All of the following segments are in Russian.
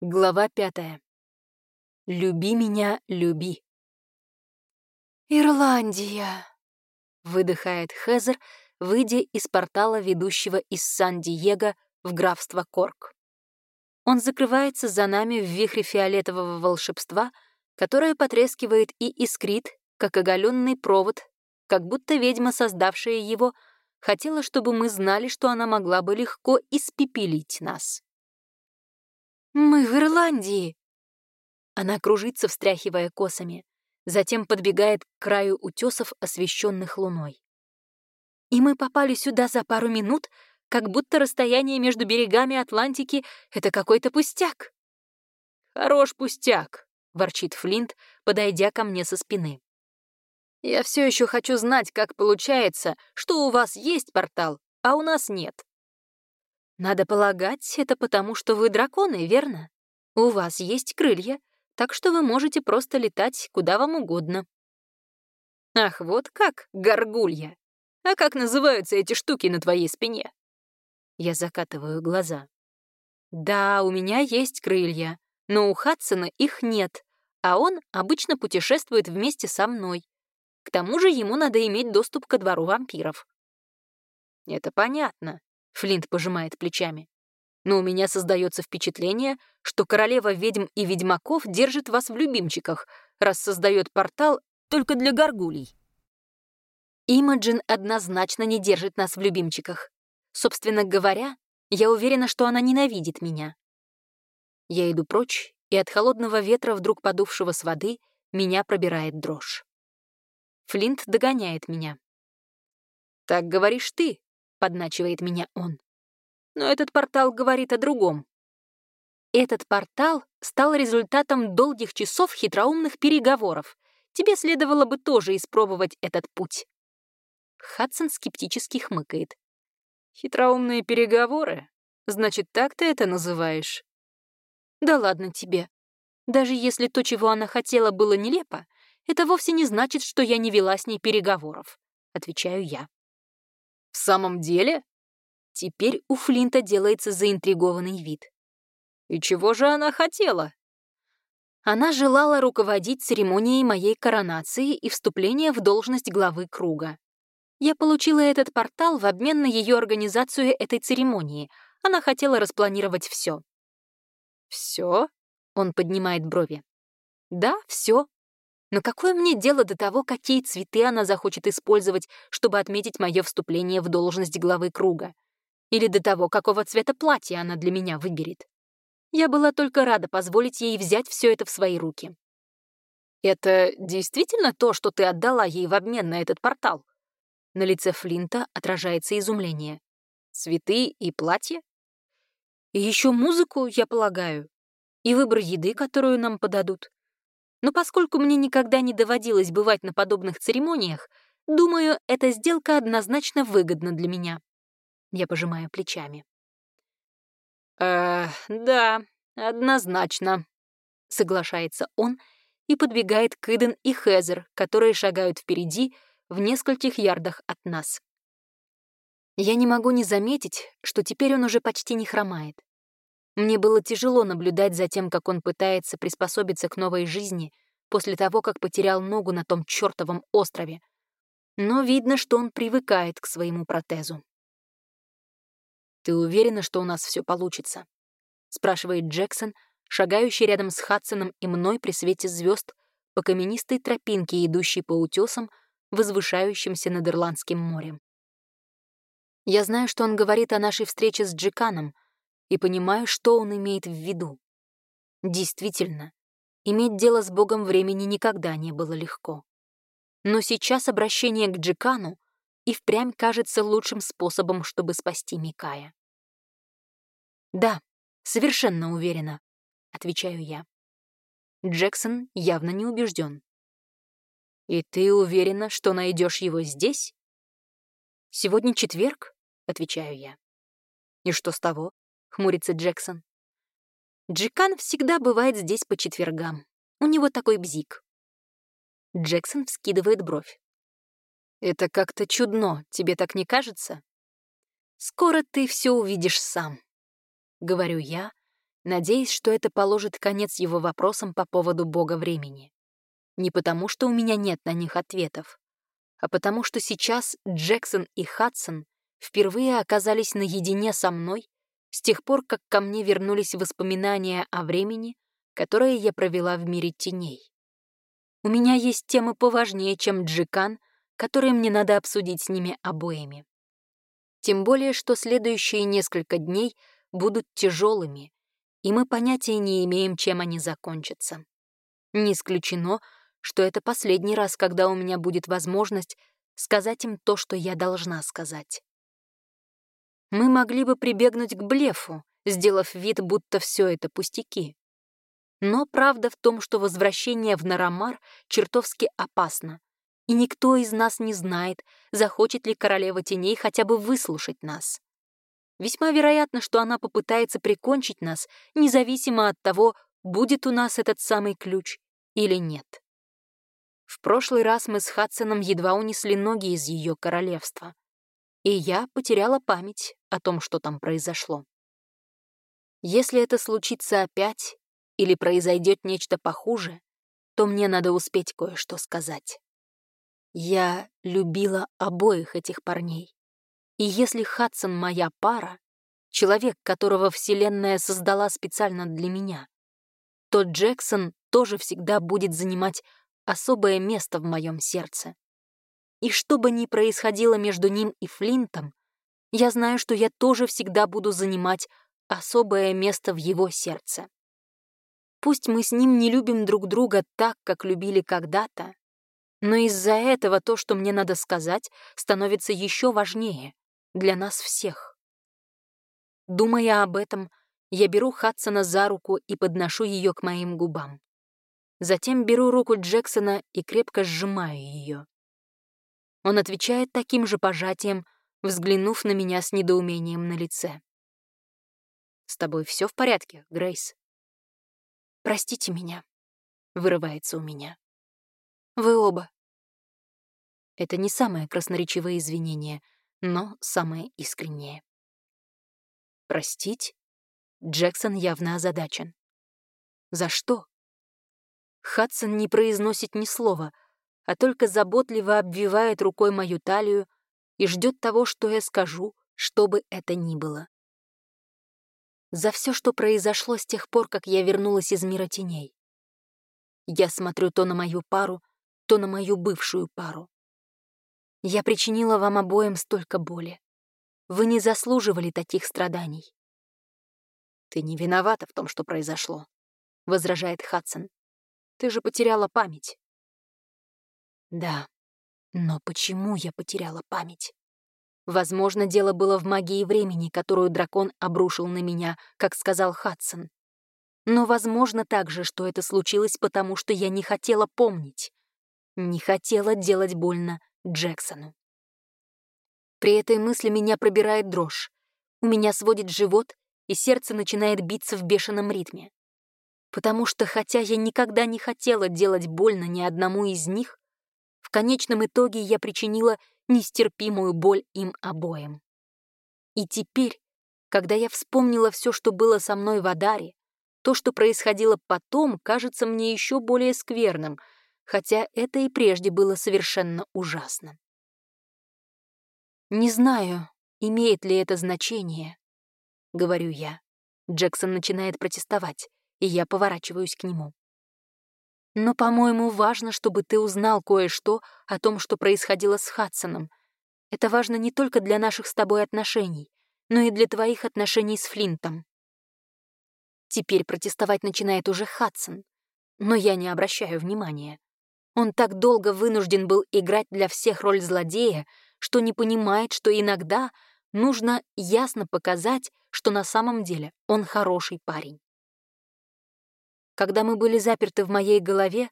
Глава пятая. «Люби меня, люби». «Ирландия», — выдыхает Хезер, выйдя из портала, ведущего из Сан-Диего в графство Корк. Он закрывается за нами в вихре фиолетового волшебства, которое потрескивает и искрит, как оголенный провод, как будто ведьма, создавшая его, хотела, чтобы мы знали, что она могла бы легко испепелить нас. «Мы в Ирландии!» Она кружится, встряхивая косами, затем подбегает к краю утесов, освещенных луной. И мы попали сюда за пару минут, как будто расстояние между берегами Атлантики — это какой-то пустяк. «Хорош пустяк», — ворчит Флинт, подойдя ко мне со спины. «Я все еще хочу знать, как получается, что у вас есть портал, а у нас нет. Надо полагать, это потому, что вы драконы, верно? У вас есть крылья, так что вы можете просто летать куда вам угодно. Ах, вот как, горгулья! А как называются эти штуки на твоей спине? Я закатываю глаза. Да, у меня есть крылья, но у Хадсона их нет, а он обычно путешествует вместе со мной. К тому же ему надо иметь доступ ко двору вампиров. Это понятно. Флинт пожимает плечами. Но у меня создается впечатление, что королева ведьм и ведьмаков держит вас в любимчиках, раз создает портал только для горгулей. Имаджин однозначно не держит нас в любимчиках. Собственно говоря, я уверена, что она ненавидит меня. Я иду прочь, и от холодного ветра, вдруг подувшего с воды, меня пробирает дрожь. Флинт догоняет меня. «Так говоришь ты», — подначивает меня он. Но этот портал говорит о другом. Этот портал стал результатом долгих часов хитроумных переговоров. Тебе следовало бы тоже испробовать этот путь. Хадсон скептически хмыкает. «Хитроумные переговоры? Значит, так ты это называешь?» «Да ладно тебе. Даже если то, чего она хотела, было нелепо, это вовсе не значит, что я не вела с ней переговоров», — отвечаю я. «В самом деле?» Теперь у Флинта делается заинтригованный вид. «И чего же она хотела?» Она желала руководить церемонией моей коронации и вступления в должность главы круга. Я получила этот портал в обмен на ее организацию этой церемонии. Она хотела распланировать все. «Все?» — он поднимает брови. «Да, все. Но какое мне дело до того, какие цветы она захочет использовать, чтобы отметить мое вступление в должность главы круга? Или до того, какого цвета платья она для меня выберет? Я была только рада позволить ей взять все это в свои руки. «Это действительно то, что ты отдала ей в обмен на этот портал?» На лице Флинта отражается изумление. «Цветы и платье?» «И еще музыку, я полагаю, и выбор еды, которую нам подадут. Но поскольку мне никогда не доводилось бывать на подобных церемониях, думаю, эта сделка однозначно выгодна для меня. Я пожимаю плечами. «Э, да, однозначно», — соглашается он и подбегает к Иден и Хезер, которые шагают впереди в нескольких ярдах от нас. Я не могу не заметить, что теперь он уже почти не хромает. Мне было тяжело наблюдать за тем, как он пытается приспособиться к новой жизни после того, как потерял ногу на том чертовом острове. Но видно, что он привыкает к своему протезу. «Ты уверена, что у нас все получится?» — спрашивает Джексон, шагающий рядом с Хадсоном и мной при свете звезд по каменистой тропинке, идущей по утесам, возвышающимся над Ирландским морем. Я знаю, что он говорит о нашей встрече с Джеканом — и понимаю, что он имеет в виду. Действительно, иметь дело с богом времени никогда не было легко. Но сейчас обращение к Джикану и впрямь кажется лучшим способом, чтобы спасти Микая. «Да, совершенно уверена», — отвечаю я. Джексон явно не убежден. «И ты уверена, что найдешь его здесь?» «Сегодня четверг», — отвечаю я. «И что с того? — хмурится Джексон. Джекан всегда бывает здесь по четвергам. У него такой бзик. Джексон вскидывает бровь. «Это как-то чудно, тебе так не кажется?» «Скоро ты все увидишь сам», — говорю я, надеясь, что это положит конец его вопросам по поводу бога времени. Не потому, что у меня нет на них ответов, а потому что сейчас Джексон и Хадсон впервые оказались наедине со мной с тех пор, как ко мне вернулись воспоминания о времени, которое я провела в мире теней. У меня есть темы поважнее, чем Джикан, которые мне надо обсудить с ними обоими. Тем более, что следующие несколько дней будут тяжелыми, и мы понятия не имеем, чем они закончатся. Не исключено, что это последний раз, когда у меня будет возможность сказать им то, что я должна сказать. Мы могли бы прибегнуть к блефу, сделав вид, будто все это пустяки. Но правда в том, что возвращение в Нарамар чертовски опасно, и никто из нас не знает, захочет ли королева теней хотя бы выслушать нас. Весьма вероятно, что она попытается прикончить нас, независимо от того, будет у нас этот самый ключ или нет. В прошлый раз мы с Хадсоном едва унесли ноги из ее королевства, и я потеряла память о том, что там произошло. Если это случится опять или произойдет нечто похуже, то мне надо успеть кое-что сказать. Я любила обоих этих парней. И если Хадсон моя пара, человек, которого Вселенная создала специально для меня, то Джексон тоже всегда будет занимать особое место в моем сердце. И что бы ни происходило между ним и Флинтом, я знаю, что я тоже всегда буду занимать особое место в его сердце. Пусть мы с ним не любим друг друга так, как любили когда-то, но из-за этого то, что мне надо сказать, становится еще важнее для нас всех. Думая об этом, я беру Хадсона за руку и подношу ее к моим губам. Затем беру руку Джексона и крепко сжимаю ее. Он отвечает таким же пожатием, взглянув на меня с недоумением на лице. «С тобой все в порядке, Грейс?» «Простите меня», — вырывается у меня. «Вы оба». Это не самое красноречивое извинение, но самое искреннее. «Простить?» Джексон явно озадачен. «За что?» Хадсон не произносит ни слова, а только заботливо обвивает рукой мою талию и ждет того, что я скажу, что бы это ни было. За все, что произошло с тех пор, как я вернулась из мира теней. Я смотрю то на мою пару, то на мою бывшую пару. Я причинила вам обоим столько боли. Вы не заслуживали таких страданий. «Ты не виновата в том, что произошло», — возражает Хадсон. Ты же потеряла память. Да, но почему я потеряла память? Возможно, дело было в магии времени, которую дракон обрушил на меня, как сказал Хадсон. Но возможно также, что это случилось потому, что я не хотела помнить. Не хотела делать больно Джексону. При этой мысли меня пробирает дрожь. У меня сводит живот, и сердце начинает биться в бешеном ритме потому что хотя я никогда не хотела делать больно ни одному из них, в конечном итоге я причинила нестерпимую боль им обоим. И теперь, когда я вспомнила все, что было со мной в Адаре, то, что происходило потом, кажется мне еще более скверным, хотя это и прежде было совершенно ужасно. «Не знаю, имеет ли это значение», — говорю я. Джексон начинает протестовать и я поворачиваюсь к нему. «Но, по-моему, важно, чтобы ты узнал кое-что о том, что происходило с Хадсоном. Это важно не только для наших с тобой отношений, но и для твоих отношений с Флинтом». Теперь протестовать начинает уже Хадсон, но я не обращаю внимания. Он так долго вынужден был играть для всех роль злодея, что не понимает, что иногда нужно ясно показать, что на самом деле он хороший парень. Когда мы были заперты в моей голове,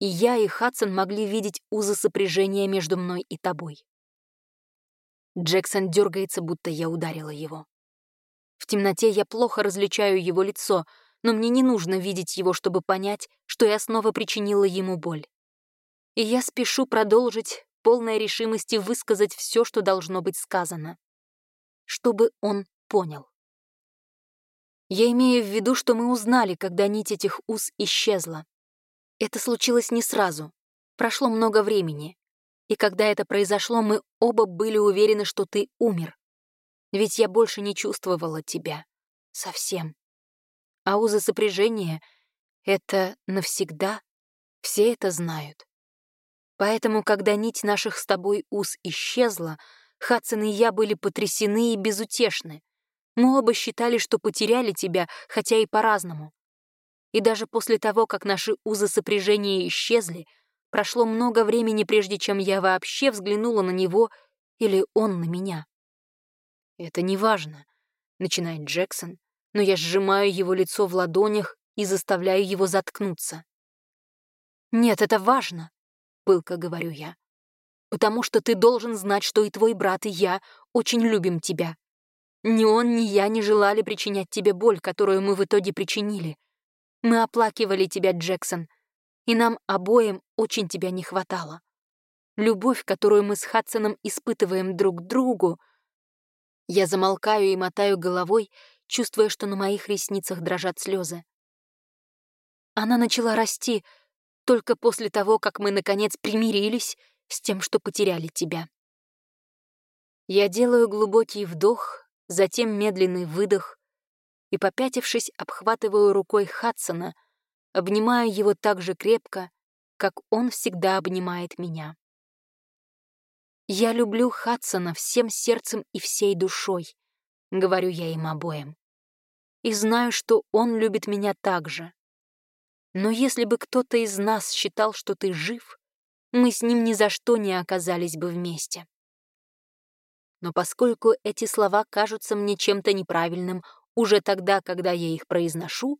и я, и Хадсон могли видеть узы сопряжения между мной и тобой. Джексон дергается, будто я ударила его. В темноте я плохо различаю его лицо, но мне не нужно видеть его, чтобы понять, что я снова причинила ему боль. И я спешу продолжить, полной решимости высказать все, что должно быть сказано. Чтобы он понял. Я имею в виду, что мы узнали, когда нить этих уз исчезла. Это случилось не сразу. Прошло много времени. И когда это произошло, мы оба были уверены, что ты умер. Ведь я больше не чувствовала тебя. Совсем. А узы сопряжения — это навсегда. Все это знают. Поэтому, когда нить наших с тобой уз исчезла, Хадсон и я были потрясены и безутешны. Мы оба считали, что потеряли тебя, хотя и по-разному. И даже после того, как наши узы сопряжения исчезли, прошло много времени, прежде чем я вообще взглянула на него или он на меня. «Это не важно», — начинает Джексон, но я сжимаю его лицо в ладонях и заставляю его заткнуться. «Нет, это важно», — пылко говорю я, «потому что ты должен знать, что и твой брат, и я очень любим тебя. Ни он, ни я не желали причинять тебе боль, которую мы в итоге причинили. Мы оплакивали тебя, Джексон, и нам обоим очень тебя не хватало. Любовь, которую мы с Хадсоном испытываем друг к другу... Я замолкаю и мотаю головой, чувствуя, что на моих ресницах дрожат слезы. Она начала расти только после того, как мы, наконец, примирились с тем, что потеряли тебя. Я делаю глубокий вдох, затем медленный выдох и, попятившись, обхватываю рукой Хадсона, обнимаю его так же крепко, как он всегда обнимает меня. «Я люблю Хадсона всем сердцем и всей душой», — говорю я им обоим. «И знаю, что он любит меня так же. Но если бы кто-то из нас считал, что ты жив, мы с ним ни за что не оказались бы вместе. Но поскольку эти слова кажутся мне чем-то неправильным уже тогда, когда я их произношу,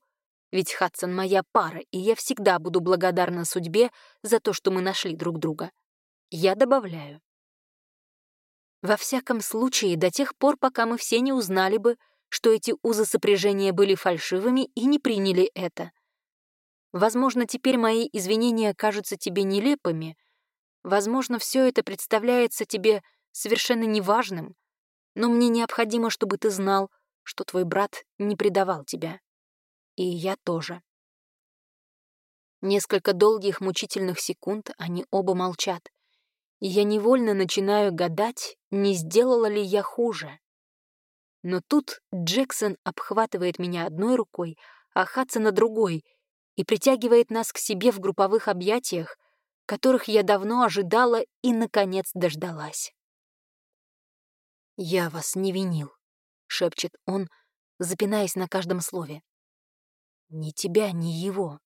ведь Хадсон моя пара, и я всегда буду благодарна судьбе за то, что мы нашли друг друга, я добавляю. Во всяком случае, до тех пор, пока мы все не узнали бы, что эти узы сопряжения были фальшивыми и не приняли это. Возможно, теперь мои извинения кажутся тебе нелепыми. Возможно, все это представляется тебе совершенно неважным, но мне необходимо, чтобы ты знал, что твой брат не предавал тебя. И я тоже. Несколько долгих мучительных секунд они оба молчат, и я невольно начинаю гадать, не сделала ли я хуже. Но тут Джексон обхватывает меня одной рукой, а Хадсона другой и притягивает нас к себе в групповых объятиях, которых я давно ожидала и, наконец, дождалась. «Я вас не винил», — шепчет он, запинаясь на каждом слове. «Ни тебя, ни его».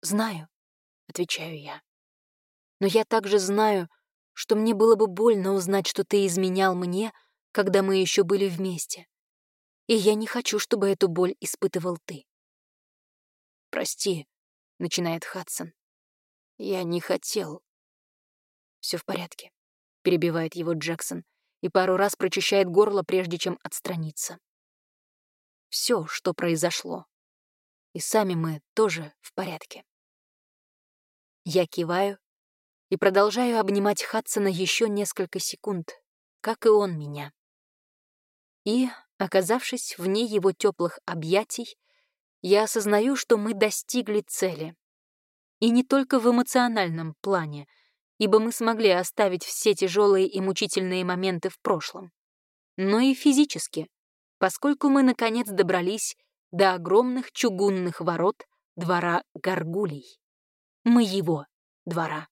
«Знаю», — отвечаю я. «Но я также знаю, что мне было бы больно узнать, что ты изменял мне, когда мы еще были вместе. И я не хочу, чтобы эту боль испытывал ты». «Прости», — начинает Хадсон. «Я не хотел». Все в порядке», — перебивает его Джексон и пару раз прочищает горло, прежде чем отстраниться. Все, что произошло. И сами мы тоже в порядке. Я киваю и продолжаю обнимать Хадсона еще несколько секунд, как и он меня. И, оказавшись вне его теплых объятий, я осознаю, что мы достигли цели. И не только в эмоциональном плане — ибо мы смогли оставить все тяжелые и мучительные моменты в прошлом. Но и физически, поскольку мы, наконец, добрались до огромных чугунных ворот двора Гаргулей. Моего двора.